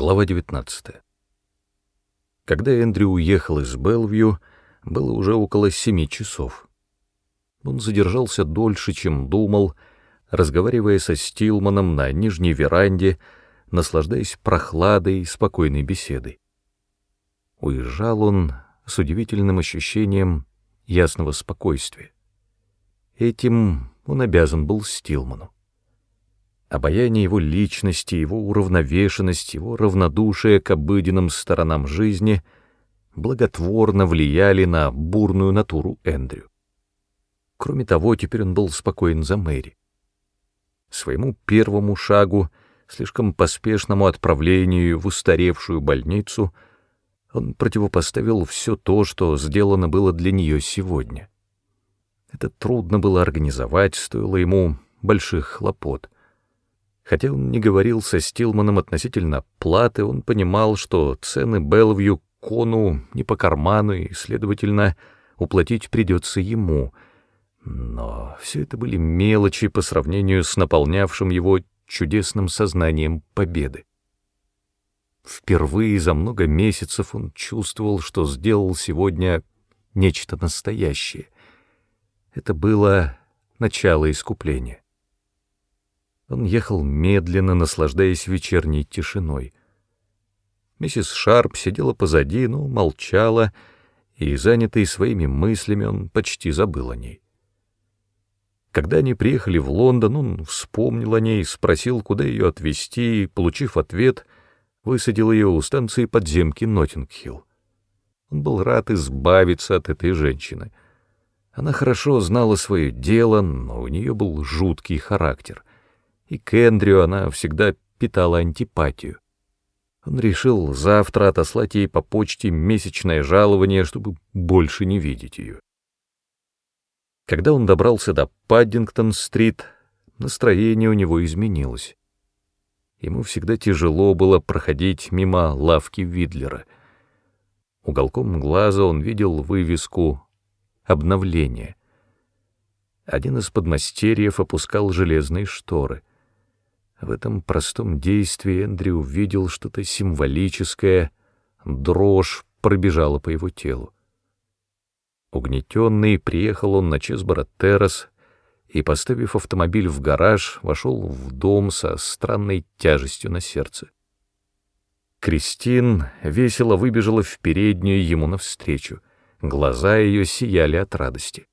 Глава 19. Когда Эндрю уехал из Белвью, было уже около семи часов. Он задержался дольше, чем думал, разговаривая со Стилманом на нижней веранде, наслаждаясь прохладой и спокойной беседой. Уезжал он с удивительным ощущением ясного спокойствия. Этим он обязан был Стилману. Обаяние его личности, его уравновешенность, его равнодушие к обыденным сторонам жизни благотворно влияли на бурную натуру Эндрю. Кроме того, теперь он был спокоен за Мэри. Своему первому шагу, слишком поспешному отправлению в устаревшую больницу, он противопоставил все то, что сделано было для нее сегодня. Это трудно было организовать, стоило ему больших хлопот — Хотя он не говорил со Стилманом относительно платы, он понимал, что цены Белвью Кону не по карману, и, следовательно, уплатить придется ему. Но все это были мелочи по сравнению с наполнявшим его чудесным сознанием победы. Впервые за много месяцев он чувствовал, что сделал сегодня нечто настоящее. Это было начало искупления. Он ехал медленно, наслаждаясь вечерней тишиной. Миссис Шарп сидела позади, но молчала, и, занятый своими мыслями, он почти забыл о ней. Когда они приехали в Лондон, он вспомнил о ней, спросил, куда ее отвезти, и, получив ответ, высадил ее у станции подземки Ноттинг-Хилл. Он был рад избавиться от этой женщины. Она хорошо знала свое дело, но у нее был жуткий характер — и к Эндрю она всегда питала антипатию. Он решил завтра отослать ей по почте месячное жалование, чтобы больше не видеть ее. Когда он добрался до Паддингтон-стрит, настроение у него изменилось. Ему всегда тяжело было проходить мимо лавки Видлера. Уголком глаза он видел вывеску «Обновление». Один из подмастерьев опускал железные шторы — в этом простом действии Эндрю увидел что-то символическое, дрожь пробежала по его телу. Угнетенный, приехал он на Чесборо-террас и, поставив автомобиль в гараж, вошел в дом со странной тяжестью на сердце. Кристин весело выбежала в переднюю ему навстречу. Глаза ее сияли от радости.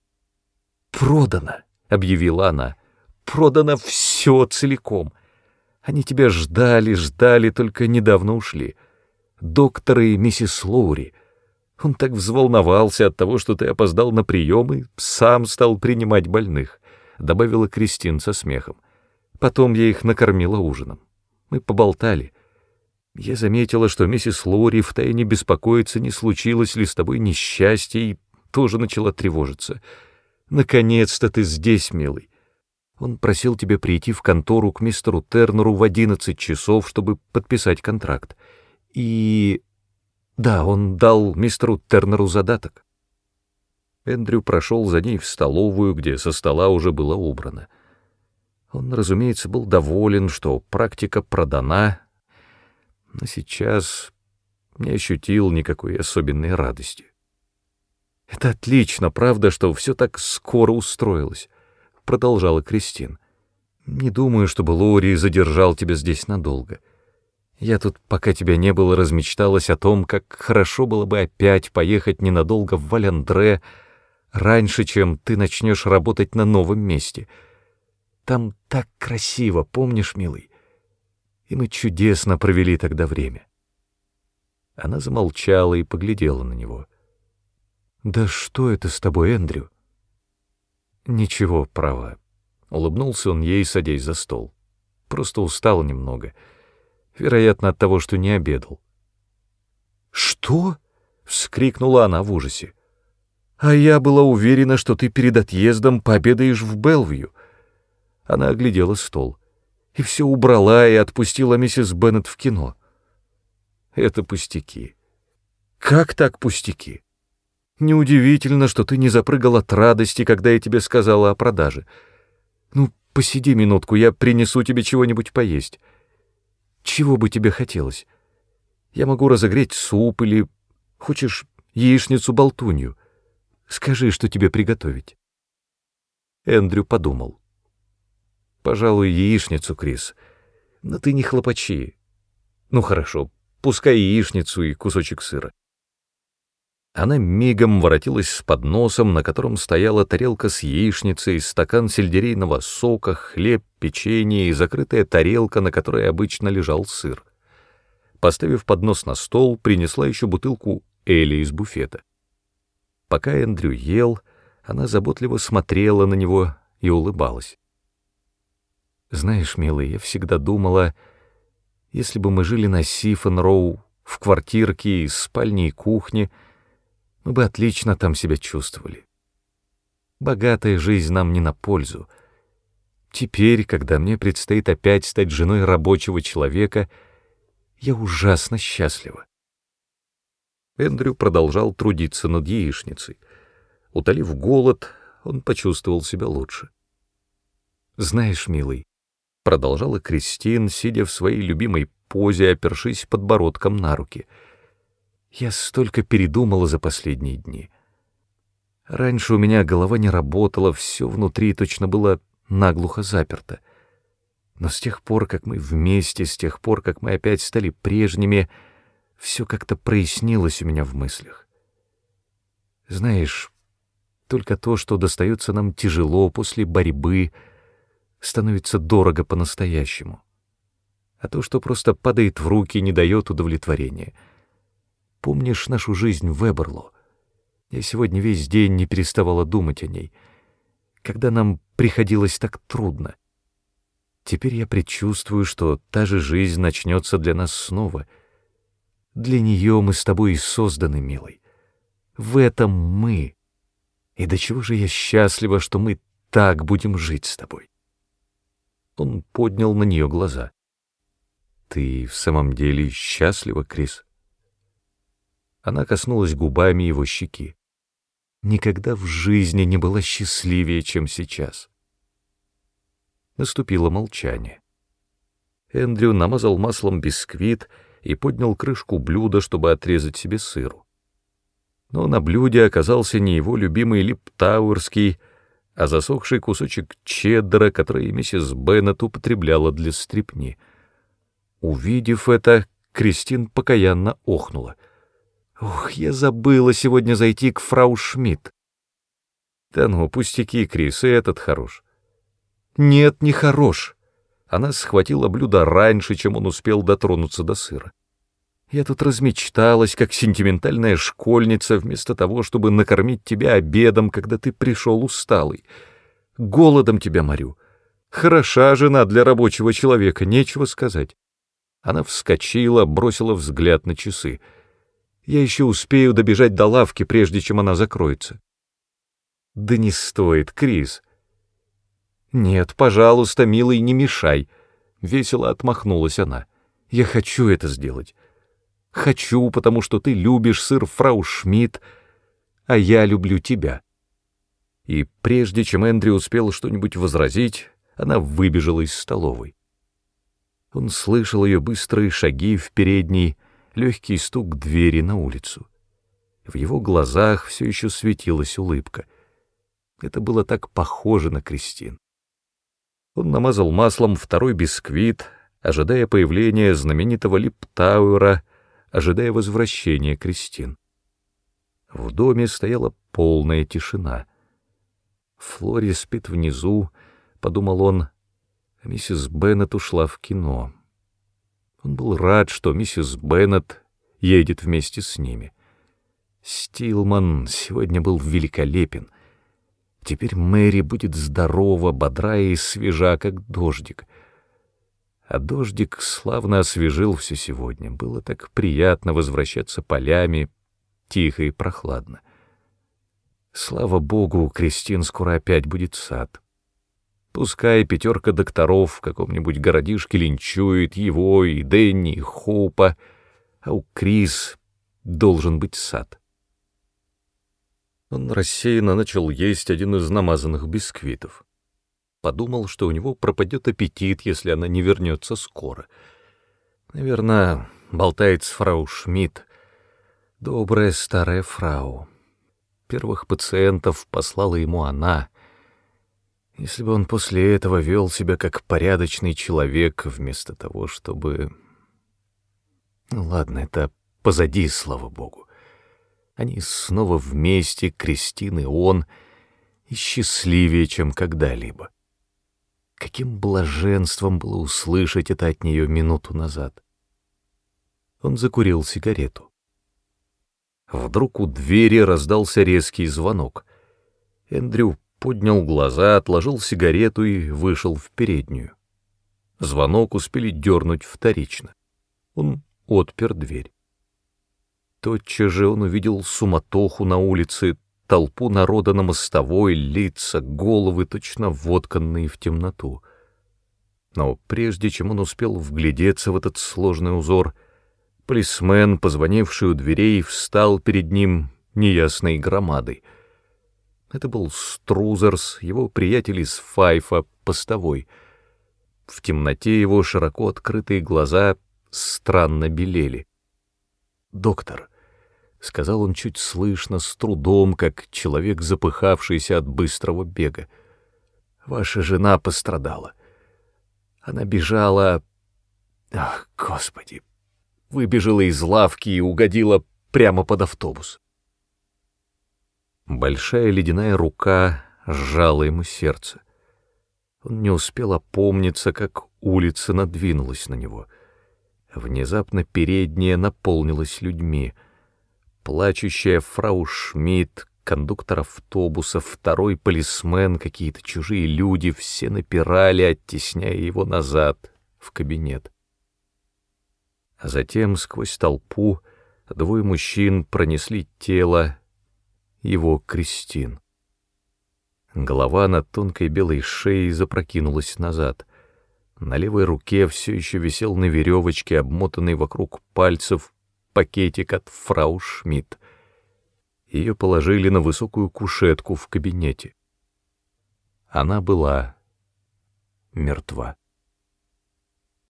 «Продано!» — объявила она. «Продано все целиком!» Они тебя ждали, ждали, только недавно ушли. Доктор и миссис Лоури. Он так взволновался от того, что ты опоздал на прием и сам стал принимать больных, — добавила Кристин со смехом. Потом я их накормила ужином. Мы поболтали. Я заметила, что миссис Лоури втайне беспокоится, не случилось ли с тобой несчастье, и тоже начала тревожиться. Наконец-то ты здесь, милый. Он просил тебя прийти в контору к мистеру Тернеру в одиннадцать часов, чтобы подписать контракт. И... да, он дал мистеру Тернеру задаток. Эндрю прошел за ней в столовую, где со стола уже было убрано. Он, разумеется, был доволен, что практика продана, но сейчас не ощутил никакой особенной радости. Это отлично, правда, что все так скоро устроилось продолжала Кристин. «Не думаю, чтобы Лори задержал тебя здесь надолго. Я тут, пока тебя не было, размечталась о том, как хорошо было бы опять поехать ненадолго в Валендре раньше, чем ты начнешь работать на новом месте. Там так красиво, помнишь, милый? И мы чудесно провели тогда время». Она замолчала и поглядела на него. «Да что это с тобой, Эндрю?» «Ничего, право». Улыбнулся он ей, садясь за стол. Просто устал немного. Вероятно, от того, что не обедал. «Что?» — вскрикнула она в ужасе. «А я была уверена, что ты перед отъездом пообедаешь в Белвью». Она оглядела стол. И все убрала и отпустила миссис Беннет в кино. Это пустяки. Как так пустяки? Неудивительно, что ты не запрыгал от радости, когда я тебе сказала о продаже. Ну, посиди минутку, я принесу тебе чего-нибудь поесть. Чего бы тебе хотелось? Я могу разогреть суп или... Хочешь яичницу-болтунью? Скажи, что тебе приготовить. Эндрю подумал. Пожалуй, яичницу, Крис. Но ты не хлопачи. Ну хорошо, пускай яичницу и кусочек сыра. Она мигом воротилась с подносом, на котором стояла тарелка с яичницей, стакан сельдерейного сока, хлеб, печенье и закрытая тарелка, на которой обычно лежал сыр. Поставив поднос на стол, принесла еще бутылку Эли из буфета. Пока Эндрю ел, она заботливо смотрела на него и улыбалась. «Знаешь, милый, я всегда думала, если бы мы жили на Сифон-Роу, в квартирке, из спальни и кухни, — мы бы отлично там себя чувствовали. Богатая жизнь нам не на пользу. Теперь, когда мне предстоит опять стать женой рабочего человека, я ужасно счастлива. Эндрю продолжал трудиться над яичницей. Утолив голод, он почувствовал себя лучше. «Знаешь, милый», — продолжала Кристин, сидя в своей любимой позе, опершись подбородком на руки — я столько передумала за последние дни. Раньше у меня голова не работала, все внутри точно было наглухо заперто. Но с тех пор, как мы вместе, с тех пор, как мы опять стали прежними, все как-то прояснилось у меня в мыслях. Знаешь, только то, что достается нам тяжело после борьбы, становится дорого по-настоящему. А то, что просто падает в руки, не дает удовлетворения — Помнишь нашу жизнь в Эберло? Я сегодня весь день не переставала думать о ней, когда нам приходилось так трудно. Теперь я предчувствую, что та же жизнь начнется для нас снова. Для нее мы с тобой и созданы, милый. В этом мы. И до чего же я счастлива, что мы так будем жить с тобой. Он поднял на нее глаза. Ты в самом деле счастлива, Крис? Она коснулась губами его щеки. Никогда в жизни не была счастливее, чем сейчас. Наступило молчание. Эндрю намазал маслом бисквит и поднял крышку блюда, чтобы отрезать себе сыру. Но на блюде оказался не его любимый липтауэрский, а засохший кусочек чеддера, который миссис Беннет употребляла для стрипни. Увидев это, Кристин покаянно охнула — Ух, я забыла сегодня зайти к фрау Шмидт. Да ну, пустяки, Крис, и этот хорош. Нет, не хорош. Она схватила блюдо раньше, чем он успел дотронуться до сыра. Я тут размечталась, как сентиментальная школьница, вместо того, чтобы накормить тебя обедом, когда ты пришел усталый. Голодом тебя морю. Хороша жена для рабочего человека, нечего сказать. Она вскочила, бросила взгляд на часы — я еще успею добежать до лавки, прежде чем она закроется. Да не стоит, Крис. Нет, пожалуйста, милый, не мешай. Весело отмахнулась она. Я хочу это сделать. Хочу, потому что ты любишь сыр фрау Шмидт, а я люблю тебя. И прежде чем Эндрю успел что-нибудь возразить, она выбежала из столовой. Он слышал ее быстрые шаги в передней, легкий стук двери на улицу. В его глазах все еще светилась улыбка. Это было так похоже на Кристин. Он намазал маслом второй бисквит, ожидая появления знаменитого Липтауэра, ожидая возвращения Кристин. В доме стояла полная тишина. Флори спит внизу, — подумал он, — миссис Беннет ушла в кино. Он был рад, что миссис Беннет едет вместе с ними. Стилман сегодня был великолепен. Теперь Мэри будет здорова, бодрая и свежа, как дождик. А дождик славно освежил все сегодня. Было так приятно возвращаться полями, тихо и прохладно. Слава богу, Кристин скоро опять будет сад. Пускай пятерка докторов в каком-нибудь городишке линчует его и Дэнни, и Хоупа, а у Крис должен быть сад. Он рассеянно начал есть один из намазанных бисквитов. Подумал, что у него пропадет аппетит, если она не вернется скоро. Наверное, болтает с фрау Шмидт. Добрая старая фрау. Первых пациентов послала ему она. Если бы он после этого вел себя как порядочный человек, вместо того, чтобы... Ну ладно, это позади, слава богу. Они снова вместе, Кристин и он, и счастливее, чем когда-либо. Каким блаженством было услышать это от нее минуту назад. Он закурил сигарету. Вдруг у двери раздался резкий звонок. Эндрю поднял глаза, отложил сигарету и вышел в переднюю. Звонок успели дернуть вторично. Он отпер дверь. Тотчас же он увидел суматоху на улице, толпу народа на мостовой, лица, головы, точно вотканные в темноту. Но прежде чем он успел вглядеться в этот сложный узор, полисмен, позвонивший у дверей, встал перед ним неясной громадой. Это был Струзерс, его приятель из Файфа, постовой. В темноте его широко открытые глаза странно белели. «Доктор», — сказал он чуть слышно, с трудом, как человек, запыхавшийся от быстрого бега. «Ваша жена пострадала. Она бежала... Ах, Господи! Выбежала из лавки и угодила прямо под автобус». Большая ледяная рука сжала ему сердце. Он не успел опомниться, как улица надвинулась на него. Внезапно передняя наполнилась людьми — плачущая фрау Шмидт, кондуктор автобуса, второй полисмен, какие-то чужие люди, все напирали, оттесняя его назад, в кабинет. А затем сквозь толпу двое мужчин пронесли тело его Кристин. Голова на тонкой белой шее запрокинулась назад. На левой руке все еще висел на веревочке, обмотанный вокруг пальцев, пакетик от фрау Шмидт. Ее положили на высокую кушетку в кабинете. Она была мертва.